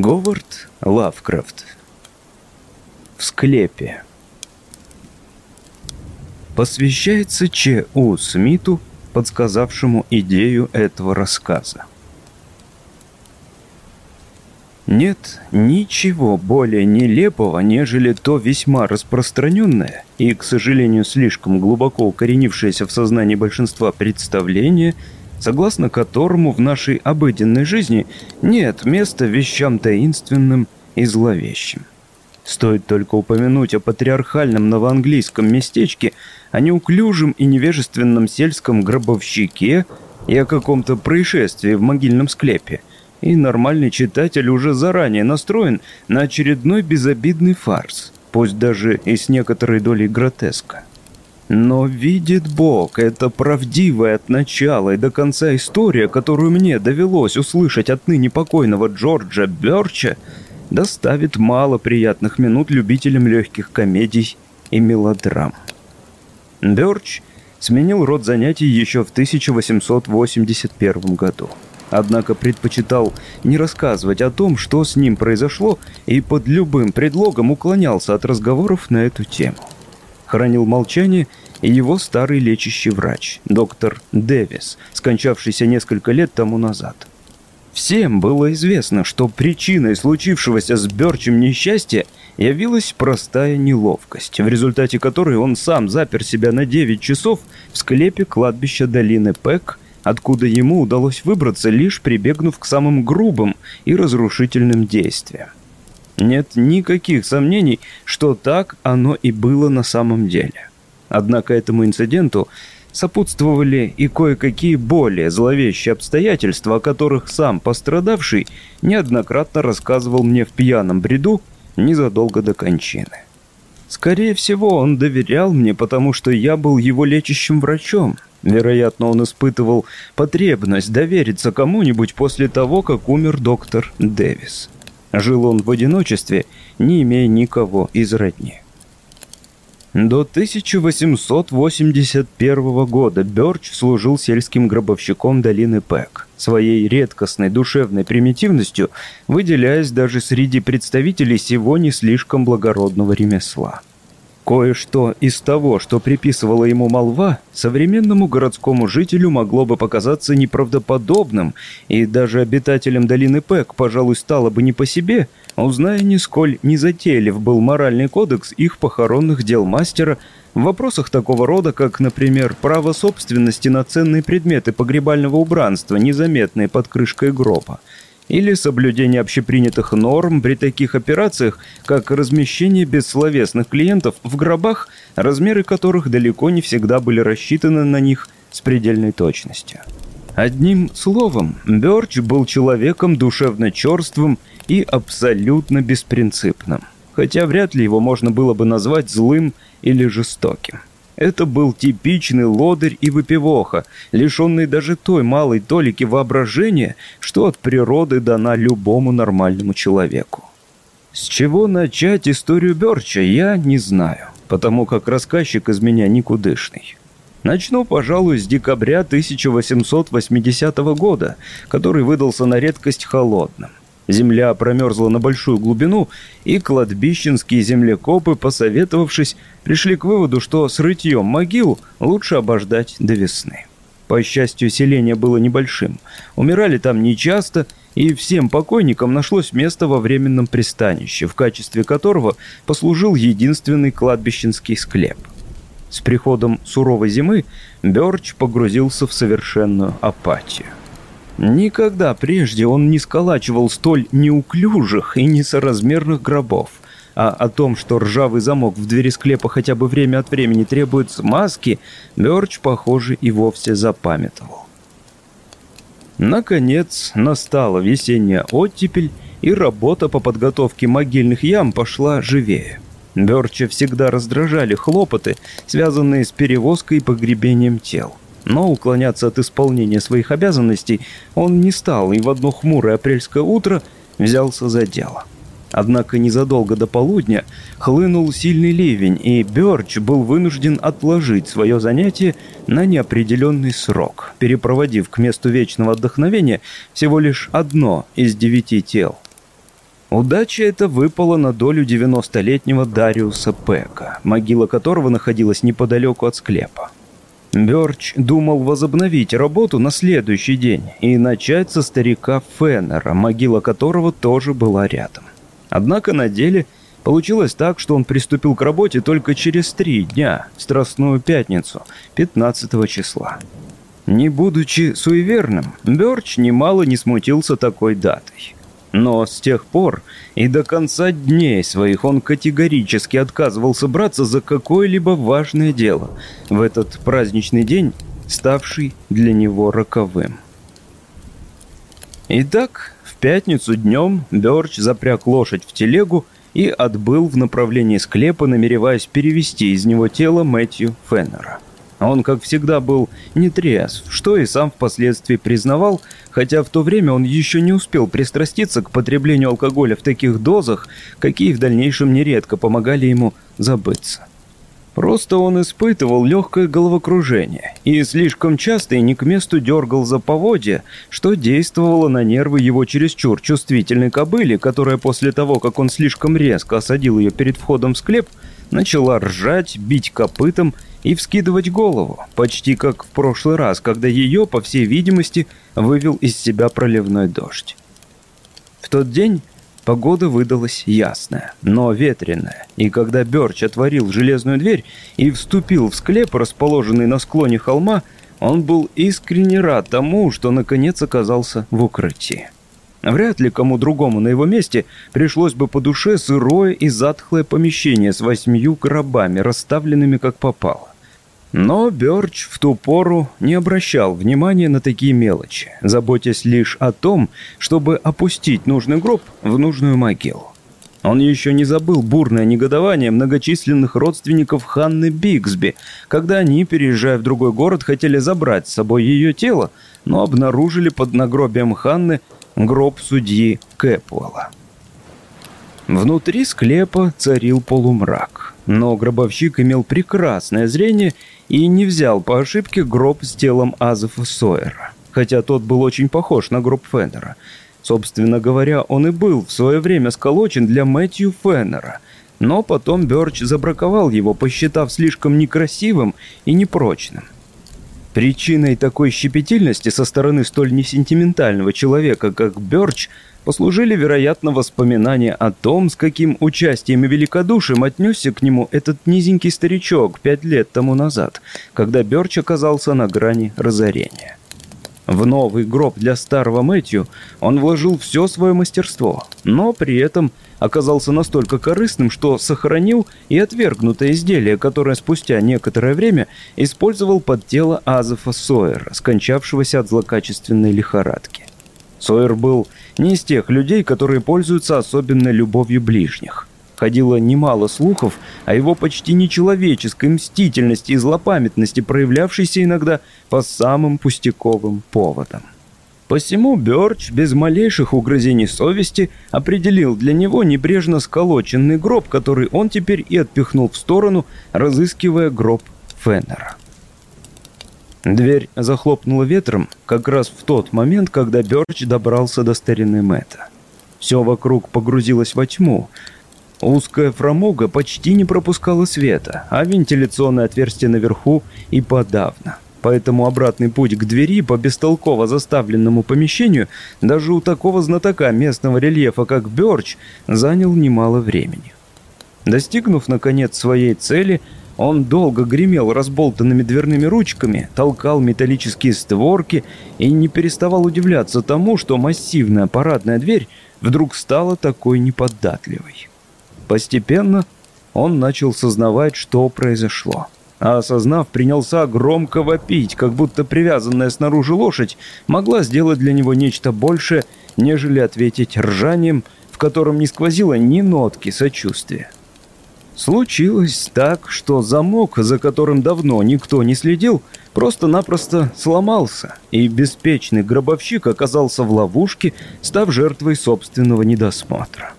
Говард Лавкрафт. В склепе. Посвящается Ч. У. Смиту, подсказавшему идею этого рассказа. Нет ничего более нелепого, нежели то весьма распространенное и, к сожалению, слишком глубоко укоренившееся в сознании большинства представление – согласно которому в нашей обыденной жизни нет места вещам таинственным и зловещим. Стоит только упомянуть о патриархальном новоанглийском местечке, о неуклюжем и невежественном сельском гробовщике и о каком-то происшествии в могильном склепе, и нормальный читатель уже заранее настроен на очередной безобидный фарс, пусть даже и с некоторой долей гротеска. Но видит Бог, это правдивая от начала и до конца история, которую мне довелось услышать от ныне покойного Джорджа Бёрча, доставит мало приятных минут любителям легких комедий и мелодрам. Бёрч сменил род занятий еще в 1881 году. Однако предпочитал не рассказывать о том, что с ним произошло, и под любым предлогом уклонялся от разговоров на эту тему хранил молчание и его старый лечащий врач, доктор Дэвис, скончавшийся несколько лет тому назад. Всем было известно, что причиной случившегося с Бёрчем несчастья явилась простая неловкость, в результате которой он сам запер себя на 9 часов в склепе кладбища долины Пэк, откуда ему удалось выбраться, лишь прибегнув к самым грубым и разрушительным действиям. Нет никаких сомнений, что так оно и было на самом деле. Однако этому инциденту сопутствовали и кое-какие более зловещие обстоятельства, о которых сам пострадавший неоднократно рассказывал мне в пьяном бреду незадолго до кончины. Скорее всего, он доверял мне, потому что я был его лечащим врачом. Вероятно, он испытывал потребность довериться кому-нибудь после того, как умер доктор Дэвис. Жил он в одиночестве, не имея никого из родни. До 1881 года Бёрч служил сельским гробовщиком долины Пэк, своей редкостной душевной примитивностью выделяясь даже среди представителей сего не слишком благородного ремесла. Кое-что из того, что приписывала ему молва, современному городскому жителю могло бы показаться неправдоподобным, и даже обитателям долины Пэк, пожалуй, стало бы не по себе, узная, нисколь незатейлив был моральный кодекс их похоронных дел мастера в вопросах такого рода, как, например, право собственности на ценные предметы погребального убранства, незаметные под крышкой гроба – или соблюдение общепринятых норм при таких операциях, как размещение бессловесных клиентов в гробах, размеры которых далеко не всегда были рассчитаны на них с предельной точностью. Одним словом, Бёрч был человеком душевно черствым и абсолютно беспринципным, хотя вряд ли его можно было бы назвать злым или жестоким. Это был типичный лодырь и выпивоха, лишенный даже той малой толики воображения, что от природы дана любому нормальному человеку. С чего начать историю Бёрча, я не знаю, потому как рассказчик из меня никудышный. Начну, пожалуй, с декабря 1880 года, который выдался на редкость холодным. Земля промерзла на большую глубину, и кладбищенские землекопы, посоветовавшись, пришли к выводу, что с рытьем могил лучше обождать до весны. По счастью, селение было небольшим. Умирали там нечасто, и всем покойникам нашлось место во временном пристанище, в качестве которого послужил единственный кладбищенский склеп. С приходом суровой зимы Бёрч погрузился в совершенную апатию. Никогда прежде он не сколачивал столь неуклюжих и несоразмерных гробов. А о том, что ржавый замок в двери склепа хотя бы время от времени требует смазки, Бёрч, похоже, и вовсе запамятовал. Наконец, настала весенняя оттепель, и работа по подготовке могильных ям пошла живее. Бёрча всегда раздражали хлопоты, связанные с перевозкой и погребением тел. Но уклоняться от исполнения своих обязанностей он не стал и в одно хмурое апрельское утро взялся за дело. Однако незадолго до полудня хлынул сильный ливень, и Бёрч был вынужден отложить свое занятие на неопределенный срок, перепроводив к месту вечного отдохновения всего лишь одно из девяти тел. Удача эта выпала на долю 90-летнего Дариуса Пека, могила которого находилась неподалеку от склепа. Бёрч думал возобновить работу на следующий день и начать со старика Феннера, могила которого тоже была рядом. Однако на деле получилось так, что он приступил к работе только через три дня, Страстную Пятницу, 15 числа. Не будучи суеверным, Бёрч немало не смутился такой датой. Но с тех пор и до конца дней своих он категорически отказывался браться за какое-либо важное дело в этот праздничный день, ставший для него роковым. Итак, в пятницу днем Бёрч запряг лошадь в телегу и отбыл в направлении склепа, намереваясь перевести из него тело Мэтью Феннера. Он, как всегда, был нетрезв, что и сам впоследствии признавал, хотя в то время он еще не успел пристраститься к потреблению алкоголя в таких дозах, какие в дальнейшем нередко помогали ему забыться. Просто он испытывал легкое головокружение и слишком часто и не к месту дергал за поводья, что действовало на нервы его чересчур чувствительной кобыли, которая после того, как он слишком резко осадил ее перед входом в склеп, начала ржать, бить копытом и вскидывать голову, почти как в прошлый раз, когда ее, по всей видимости, вывел из себя проливной дождь. В тот день погода выдалась ясная, но ветреная, и когда Бёрч отворил железную дверь и вступил в склеп, расположенный на склоне холма, он был искренне рад тому, что наконец оказался в укрытии. Вряд ли кому другому на его месте пришлось бы по душе сырое и затхлое помещение с восьмью гробами, расставленными как попало. Но Бёрч в ту пору не обращал внимания на такие мелочи, заботясь лишь о том, чтобы опустить нужный гроб в нужную могилу. Он еще не забыл бурное негодование многочисленных родственников Ханны Бигсби, когда они, переезжая в другой город, хотели забрать с собой ее тело, но обнаружили под нагробием Ханны гроб судьи Кэпуэлла. Внутри склепа царил полумрак, но гробовщик имел прекрасное зрение и не взял по ошибке гроб с телом Азефа Сойера, хотя тот был очень похож на гроб Феннера. Собственно говоря, он и был в свое время сколочен для Мэтью Феннера, но потом Бёрч забраковал его, посчитав слишком некрасивым и непрочным. Причиной такой щепетильности со стороны столь несентиментального человека, как Бёрч, послужили, вероятно, воспоминания о том, с каким участием и великодушием отнесся к нему этот низенький старичок пять лет тому назад, когда Бёрч оказался на грани разорения. В новый гроб для старого Мэтью он вложил все свое мастерство, но при этом оказался настолько корыстным, что сохранил и отвергнутое изделие, которое спустя некоторое время использовал под тело Азефа Сойера, скончавшегося от злокачественной лихорадки. Сойер был не из тех людей, которые пользуются особенной любовью ближних. Ходило немало слухов о его почти нечеловеческой мстительности и злопамятности, проявлявшейся иногда по самым пустяковым поводам. Посему Бёрч без малейших угрызений совести определил для него небрежно сколоченный гроб, который он теперь и отпихнул в сторону, разыскивая гроб Феннера. Дверь захлопнула ветром как раз в тот момент, когда Бёрч добрался до старины Мэтта. Все вокруг погрузилось во тьму, Узкая фрамуга почти не пропускала света, а вентиляционное отверстие наверху и подавно. Поэтому обратный путь к двери по бестолково заставленному помещению даже у такого знатока местного рельефа, как Бёрч, занял немало времени. Достигнув, наконец, своей цели, он долго гремел разболтанными дверными ручками, толкал металлические створки и не переставал удивляться тому, что массивная парадная дверь вдруг стала такой неподатливой. Постепенно он начал сознавать, что произошло. А осознав, принялся громко вопить, как будто привязанная снаружи лошадь могла сделать для него нечто большее, нежели ответить ржанием, в котором не сквозило ни нотки сочувствия. Случилось так, что замок, за которым давно никто не следил, просто-напросто сломался, и беспечный гробовщик оказался в ловушке, став жертвой собственного недосмотра.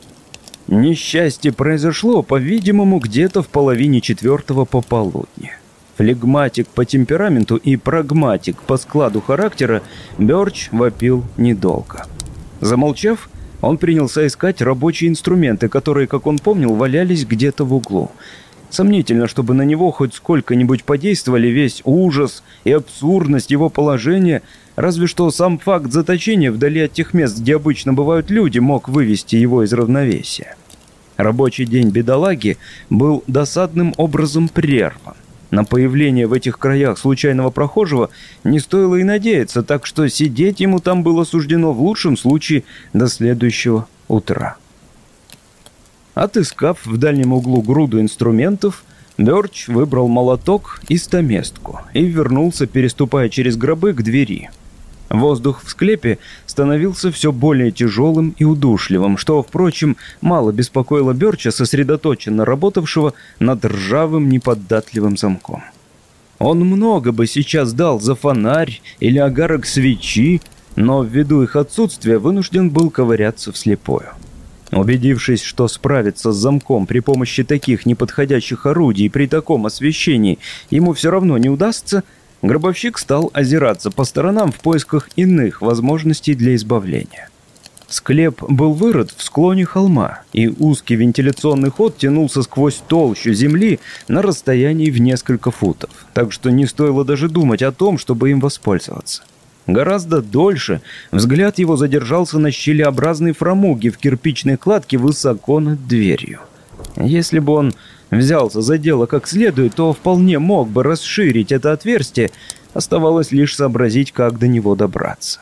Несчастье произошло, по-видимому, где-то в половине четвертого пополудни. Флегматик по темпераменту и прагматик по складу характера, Бёрч вопил недолго. Замолчав, Он принялся искать рабочие инструменты, которые, как он помнил, валялись где-то в углу. Сомнительно, чтобы на него хоть сколько-нибудь подействовали весь ужас и абсурдность его положения, разве что сам факт заточения вдали от тех мест, где обычно бывают люди, мог вывести его из равновесия. Рабочий день бедолаги был досадным образом прерван. На появление в этих краях случайного прохожего не стоило и надеяться, так что сидеть ему там было суждено в лучшем случае до следующего утра. Отыскав в дальнем углу груду инструментов, Бёрч выбрал молоток и стаместку и вернулся, переступая через гробы, к двери – Воздух в склепе становился все более тяжелым и удушливым, что, впрочем, мало беспокоило Берча, сосредоточенно работавшего над ржавым неподатливым замком. Он много бы сейчас дал за фонарь или огарок свечи, но ввиду их отсутствия вынужден был ковыряться вслепую. Убедившись, что справиться с замком при помощи таких неподходящих орудий при таком освещении ему все равно не удастся, Гробовщик стал озираться по сторонам в поисках иных возможностей для избавления. Склеп был вырыт в склоне холма, и узкий вентиляционный ход тянулся сквозь толщу земли на расстоянии в несколько футов, так что не стоило даже думать о том, чтобы им воспользоваться. Гораздо дольше взгляд его задержался на щелеобразной фрамуге в кирпичной кладке высоко над дверью. Если бы он взялся за дело как следует, то вполне мог бы расширить это отверстие, оставалось лишь сообразить, как до него добраться.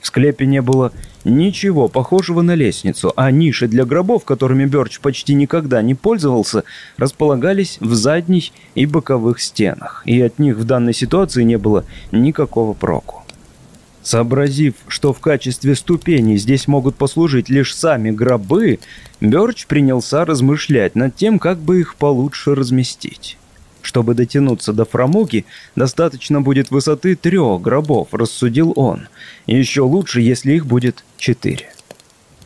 В склепе не было ничего похожего на лестницу, а ниши для гробов, которыми Бёрч почти никогда не пользовался, располагались в задней и боковых стенах, и от них в данной ситуации не было никакого проку. Сообразив, что в качестве ступеней здесь могут послужить лишь сами гробы, Бёрч принялся размышлять над тем, как бы их получше разместить. Чтобы дотянуться до фрамуги, достаточно будет высоты трех гробов, рассудил он. Еще лучше, если их будет четыре.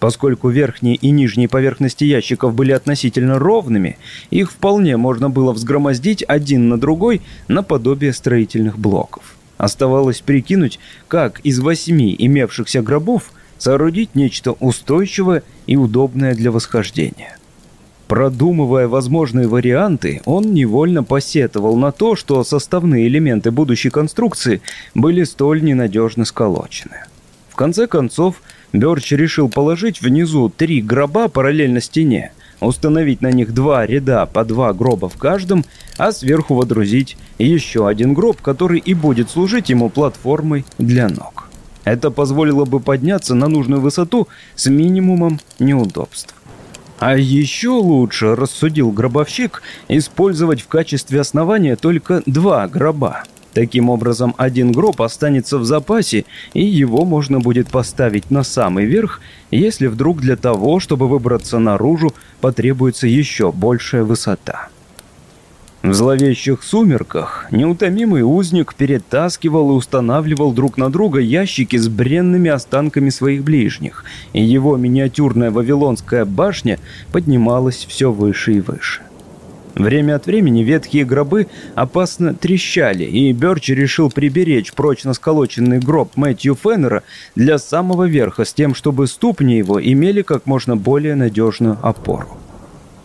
Поскольку верхние и нижние поверхности ящиков были относительно ровными, их вполне можно было взгромоздить один на другой наподобие строительных блоков. Оставалось прикинуть, как из восьми имевшихся гробов соорудить нечто устойчивое и удобное для восхождения. Продумывая возможные варианты, он невольно посетовал на то, что составные элементы будущей конструкции были столь ненадежно сколочены. В конце концов, Бёрч решил положить внизу три гроба параллельно стене – установить на них два ряда по два гроба в каждом, а сверху водрузить еще один гроб, который и будет служить ему платформой для ног. Это позволило бы подняться на нужную высоту с минимумом неудобств. А еще лучше, рассудил гробовщик, использовать в качестве основания только два гроба. Таким образом, один гроб останется в запасе, и его можно будет поставить на самый верх, если вдруг для того, чтобы выбраться наружу, потребуется еще большая высота. В зловещих сумерках неутомимый узник перетаскивал и устанавливал друг на друга ящики с бренными останками своих ближних, и его миниатюрная вавилонская башня поднималась все выше и выше. Время от времени ветхие гробы опасно трещали, и Бёрч решил приберечь прочно сколоченный гроб Мэтью Феннера для самого верха, с тем, чтобы ступни его имели как можно более надежную опору.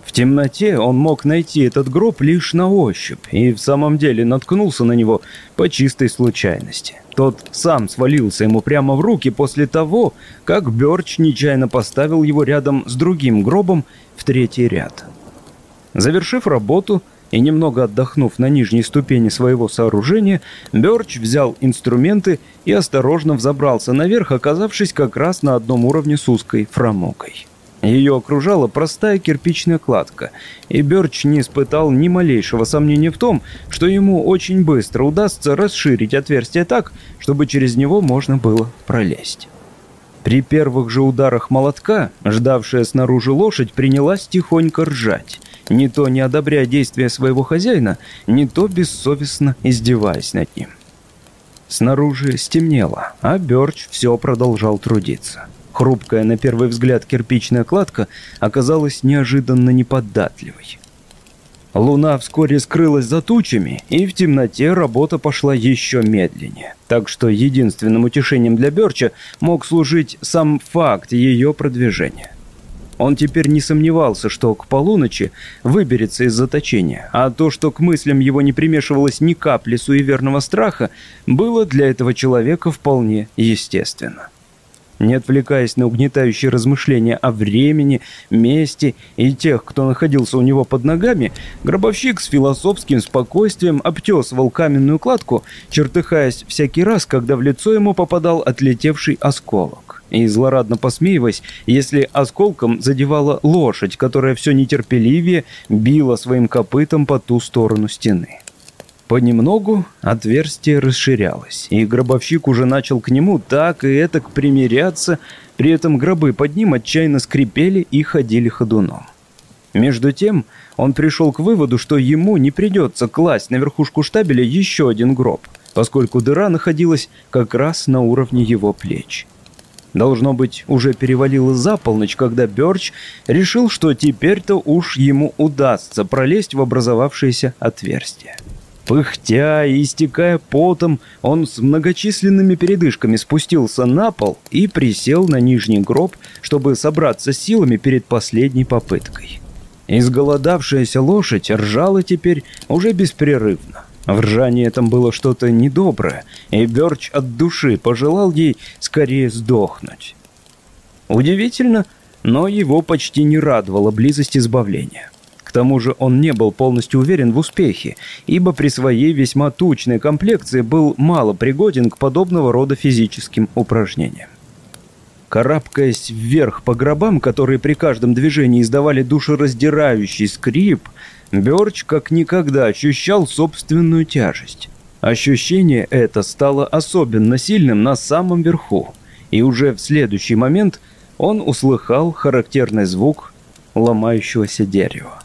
В темноте он мог найти этот гроб лишь на ощупь, и в самом деле наткнулся на него по чистой случайности. Тот сам свалился ему прямо в руки после того, как Бёрч нечаянно поставил его рядом с другим гробом в третий ряд. Завершив работу и немного отдохнув на нижней ступени своего сооружения, Бёрч взял инструменты и осторожно взобрался наверх, оказавшись как раз на одном уровне с узкой фрамукой. Ее окружала простая кирпичная кладка, и Бёрч не испытал ни малейшего сомнения в том, что ему очень быстро удастся расширить отверстие так, чтобы через него можно было пролезть. При первых же ударах молотка, ждавшая снаружи лошадь принялась тихонько ржать, не то не одобряя действия своего хозяина, не то бессовестно издеваясь над ним. Снаружи стемнело, а Бёрч все продолжал трудиться. Хрупкая на первый взгляд кирпичная кладка оказалась неожиданно неподатливой. Луна вскоре скрылась за тучами, и в темноте работа пошла еще медленнее. Так что единственным утешением для Берча мог служить сам факт ее продвижения. Он теперь не сомневался, что к полуночи выберется из заточения, а то, что к мыслям его не примешивалось ни капли суеверного страха, было для этого человека вполне естественно. Не отвлекаясь на угнетающие размышления о времени, месте и тех, кто находился у него под ногами, гробовщик с философским спокойствием обтесывал каменную кладку, чертыхаясь всякий раз, когда в лицо ему попадал отлетевший осколок. И злорадно посмеиваясь, если осколком задевала лошадь, которая все нетерпеливее била своим копытом по ту сторону стены. Понемногу отверстие расширялось, и гробовщик уже начал к нему так и этак примиряться, при этом гробы под ним отчаянно скрипели и ходили ходуном. Между тем он пришел к выводу, что ему не придется класть на верхушку штабеля еще один гроб, поскольку дыра находилась как раз на уровне его плеч. Должно быть, уже перевалило за полночь, когда Бёрч решил, что теперь-то уж ему удастся пролезть в образовавшееся отверстие. Пыхтя и истекая потом, он с многочисленными передышками спустился на пол и присел на нижний гроб, чтобы собраться силами перед последней попыткой. Изголодавшаяся лошадь ржала теперь уже беспрерывно. В ржании этом было что-то недоброе, и Бёрч от души пожелал ей скорее сдохнуть. Удивительно, но его почти не радовала близость избавления. К тому же он не был полностью уверен в успехе, ибо при своей весьма тучной комплекции был мало пригоден к подобного рода физическим упражнениям. Карабкаясь вверх по гробам, которые при каждом движении издавали душераздирающий скрип, Бёрч как никогда ощущал собственную тяжесть. Ощущение это стало особенно сильным на самом верху, и уже в следующий момент он услыхал характерный звук ломающегося дерева.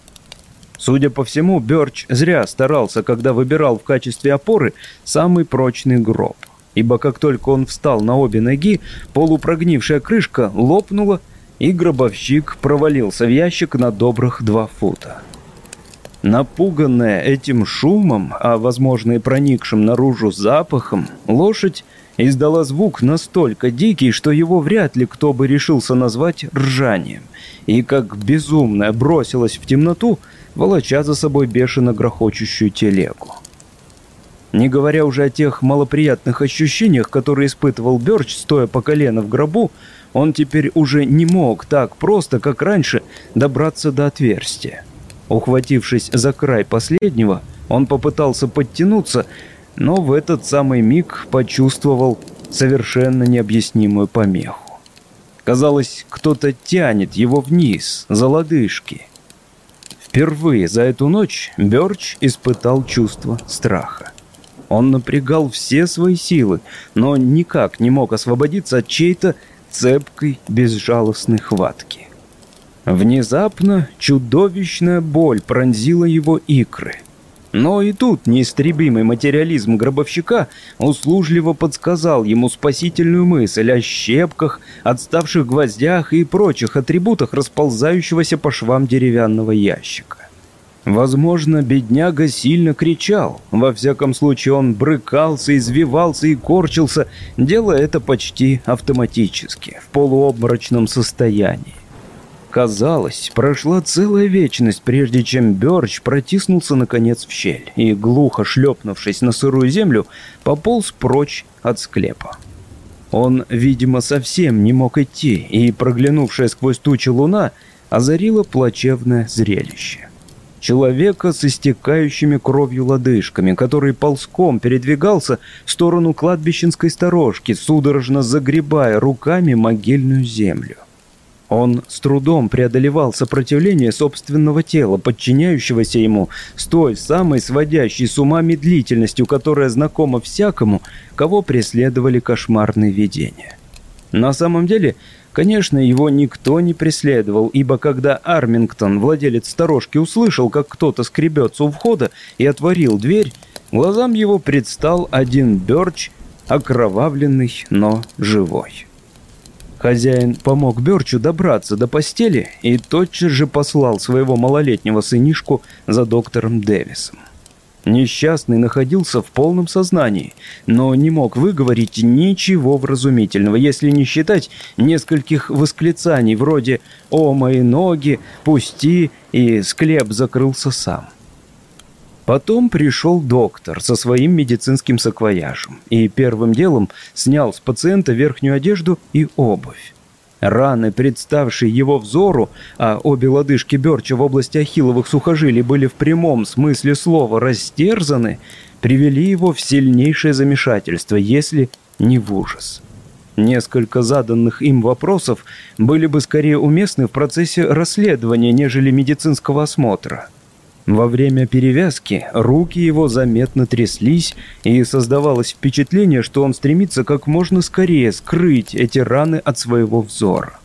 Судя по всему, Бёрч зря старался, когда выбирал в качестве опоры самый прочный гроб. Ибо как только он встал на обе ноги, полупрогнившая крышка лопнула, и гробовщик провалился в ящик на добрых два фута. Напуганная этим шумом, а возможно и проникшим наружу запахом, лошадь издала звук настолько дикий, что его вряд ли кто бы решился назвать ржанием, и как безумная бросилась в темноту, волоча за собой бешено грохочущую телегу. Не говоря уже о тех малоприятных ощущениях, которые испытывал Бёрч, стоя по колено в гробу, он теперь уже не мог так просто, как раньше, добраться до отверстия. Ухватившись за край последнего, он попытался подтянуться, но в этот самый миг почувствовал совершенно необъяснимую помеху. Казалось, кто-то тянет его вниз, за лодыжки. Впервые за эту ночь Бёрч испытал чувство страха. Он напрягал все свои силы, но никак не мог освободиться от чьей-то цепкой безжалостной хватки. Внезапно чудовищная боль пронзила его икры. Но и тут неистребимый материализм гробовщика услужливо подсказал ему спасительную мысль о щепках, отставших гвоздях и прочих атрибутах расползающегося по швам деревянного ящика. Возможно, бедняга сильно кричал. Во всяком случае, он брыкался, извивался и корчился, делая это почти автоматически, в полуобморочном состоянии. Казалось, прошла целая вечность, прежде чем Бёрч протиснулся наконец в щель и, глухо шлепнувшись на сырую землю, пополз прочь от склепа. Он, видимо, совсем не мог идти, и проглянувшая сквозь тучи луна озарила плачевное зрелище. Человека с истекающими кровью лодыжками, который ползком передвигался в сторону кладбищенской сторожки, судорожно загребая руками могильную землю. Он с трудом преодолевал сопротивление собственного тела, подчиняющегося ему с той самой сводящей с ума медлительностью, которая знакома всякому, кого преследовали кошмарные видения. На самом деле, конечно, его никто не преследовал, ибо когда Армингтон, владелец сторожки, услышал, как кто-то скребется у входа и отворил дверь, глазам его предстал один Бёрч, окровавленный, но живой. Хозяин помог Берчу добраться до постели и тотчас же послал своего малолетнего сынишку за доктором Дэвисом. Несчастный находился в полном сознании, но не мог выговорить ничего вразумительного, если не считать нескольких восклицаний вроде «О, мои ноги! Пусти!» и «Склеп закрылся сам». Потом пришел доктор со своим медицинским саквояжем и первым делом снял с пациента верхнюю одежду и обувь. Раны, представшие его взору, а обе лодыжки Берча в области ахилловых сухожилий были в прямом смысле слова растерзаны, привели его в сильнейшее замешательство, если не в ужас. Несколько заданных им вопросов были бы скорее уместны в процессе расследования, нежели медицинского осмотра. Во время перевязки руки его заметно тряслись, и создавалось впечатление, что он стремится как можно скорее скрыть эти раны от своего взора.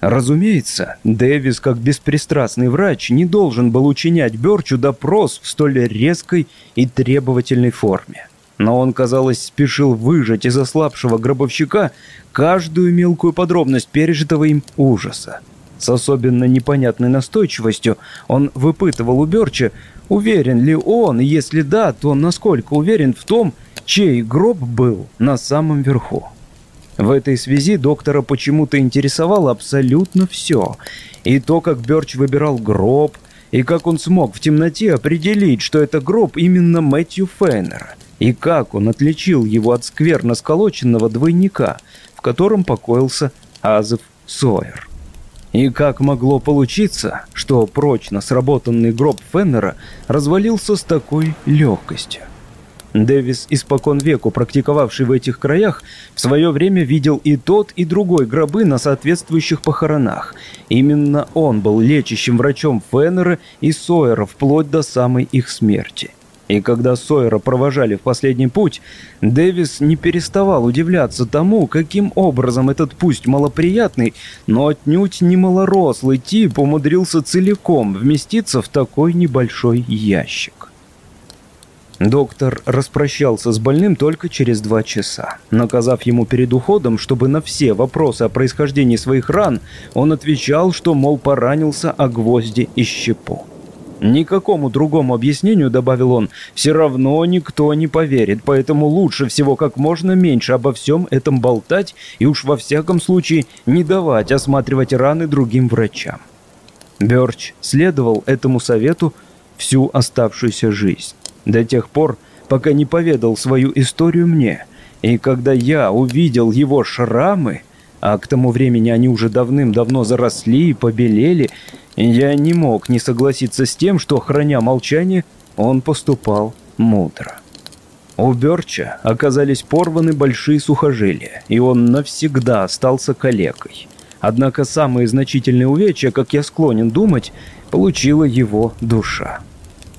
Разумеется, Дэвис, как беспристрастный врач, не должен был учинять Бёрчу допрос в столь резкой и требовательной форме. Но он, казалось, спешил выжать из ослабшего гробовщика каждую мелкую подробность пережитого им ужаса. С особенно непонятной настойчивостью он выпытывал у Берча, уверен ли он, и если да, то насколько уверен в том, чей гроб был на самом верху. В этой связи доктора почему-то интересовало абсолютно все. И то, как Берч выбирал гроб, и как он смог в темноте определить, что это гроб именно Мэтью Фейнера, и как он отличил его от скверно сколоченного двойника, в котором покоился Азов Сойер. И как могло получиться, что прочно сработанный гроб Феннера развалился с такой легкостью? Дэвис, испокон веку практиковавший в этих краях, в свое время видел и тот, и другой гробы на соответствующих похоронах. Именно он был лечащим врачом Феннера и Сойера вплоть до самой их смерти. И когда Сойера провожали в последний путь, Дэвис не переставал удивляться тому, каким образом этот пусть малоприятный, но отнюдь не малорослый тип умудрился целиком вместиться в такой небольшой ящик. Доктор распрощался с больным только через два часа, наказав ему перед уходом, чтобы на все вопросы о происхождении своих ран он отвечал, что, мол, поранился о гвозди и щепу. Никакому другому объяснению, добавил он, все равно никто не поверит, поэтому лучше всего как можно меньше обо всем этом болтать и уж во всяком случае не давать осматривать раны другим врачам. Бёрч следовал этому совету всю оставшуюся жизнь, до тех пор, пока не поведал свою историю мне, и когда я увидел его шрамы, а к тому времени они уже давным-давно заросли и побелели, я не мог не согласиться с тем, что, храня молчание, он поступал мудро. У Берча оказались порваны большие сухожилия, и он навсегда остался калекой. Однако самые значительные увечья, как я склонен думать, получила его душа.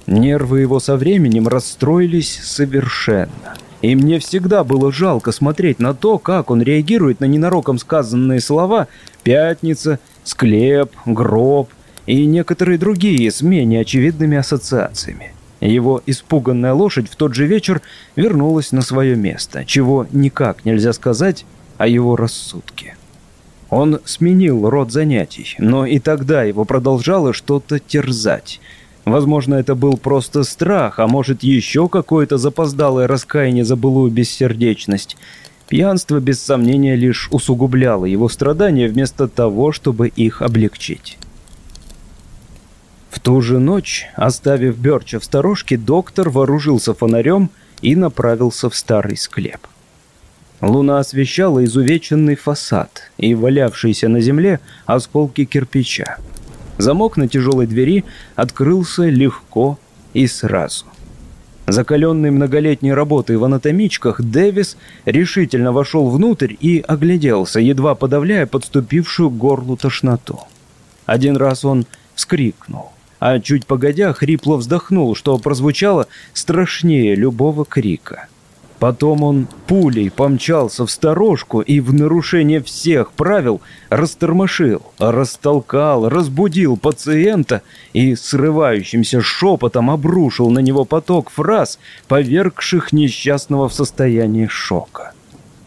Нервы его со временем расстроились совершенно. И мне всегда было жалко смотреть на то, как он реагирует на ненароком сказанные слова «пятница», «склеп», «гроб», и некоторые другие с менее очевидными ассоциациями. Его испуганная лошадь в тот же вечер вернулась на свое место, чего никак нельзя сказать о его рассудке. Он сменил род занятий, но и тогда его продолжало что-то терзать. Возможно, это был просто страх, а может еще какое-то запоздалое раскаяние за былую бессердечность. Пьянство, без сомнения, лишь усугубляло его страдания вместо того, чтобы их облегчить. В ту же ночь, оставив Бёрча в сторожке, доктор вооружился фонарем и направился в старый склеп. Луна освещала изувеченный фасад и валявшиеся на земле осколки кирпича. Замок на тяжелой двери открылся легко и сразу. Закаленный многолетней работой в анатомичках, Дэвис решительно вошел внутрь и огляделся, едва подавляя подступившую к горлу тошноту. Один раз он вскрикнул а чуть погодя хрипло вздохнул, что прозвучало страшнее любого крика. Потом он пулей помчался в сторожку и в нарушение всех правил растормошил, растолкал, разбудил пациента и срывающимся шепотом обрушил на него поток фраз, повергших несчастного в состояние шока.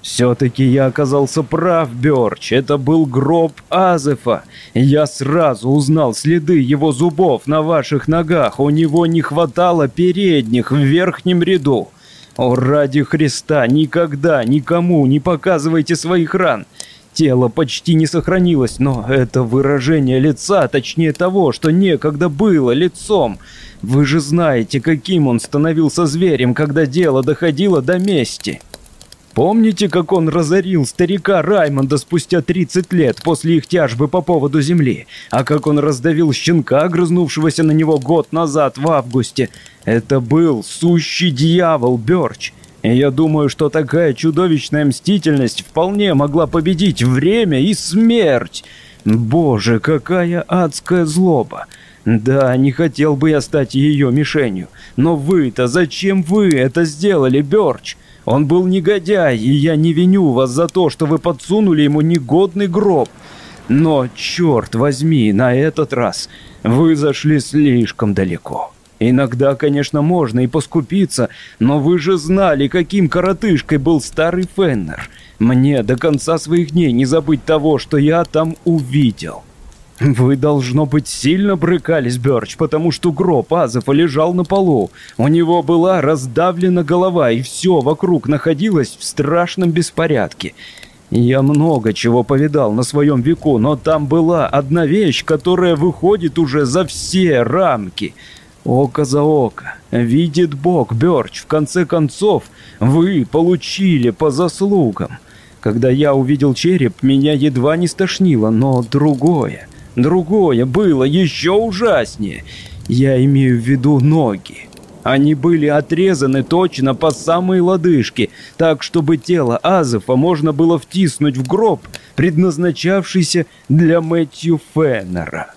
Все-таки я оказался прав, Бёрч. Это был гроб Азефа. Я сразу узнал следы его зубов на ваших ногах. У него не хватало передних в верхнем ряду. О, ради Христа, никогда никому не показывайте своих ран. Тело почти не сохранилось, но это выражение лица, точнее того, что некогда было лицом. Вы же знаете, каким он становился зверем, когда дело доходило до мести. Помните, как он разорил старика Раймонда спустя 30 лет после их тяжбы по поводу земли? А как он раздавил щенка, грызнувшегося на него год назад в августе? Это был сущий дьявол Бёрч. И я думаю, что такая чудовищная мстительность вполне могла победить время и смерть. Боже, какая адская злоба. Да, не хотел бы я стать ее мишенью. Но вы-то зачем вы это сделали, Бёрч? Он был негодяй, и я не виню вас за то, что вы подсунули ему негодный гроб. Но, черт возьми, на этот раз вы зашли слишком далеко. Иногда, конечно, можно и поскупиться, но вы же знали, каким коротышкой был старый Феннер. Мне до конца своих дней не забыть того, что я там увидел. «Вы, должно быть, сильно брыкались, Бёрч, потому что гроб Азефа лежал на полу. У него была раздавлена голова, и все вокруг находилось в страшном беспорядке. Я много чего повидал на своем веку, но там была одна вещь, которая выходит уже за все рамки. Око за око. Видит Бог, Бёрч, в конце концов, вы получили по заслугам». Когда я увидел череп, меня едва не стошнило, но другое. Другое было еще ужаснее. Я имею в виду ноги. Они были отрезаны точно по самой лодыжке, так чтобы тело Азефа можно было втиснуть в гроб, предназначавшийся для Мэтью Феннера.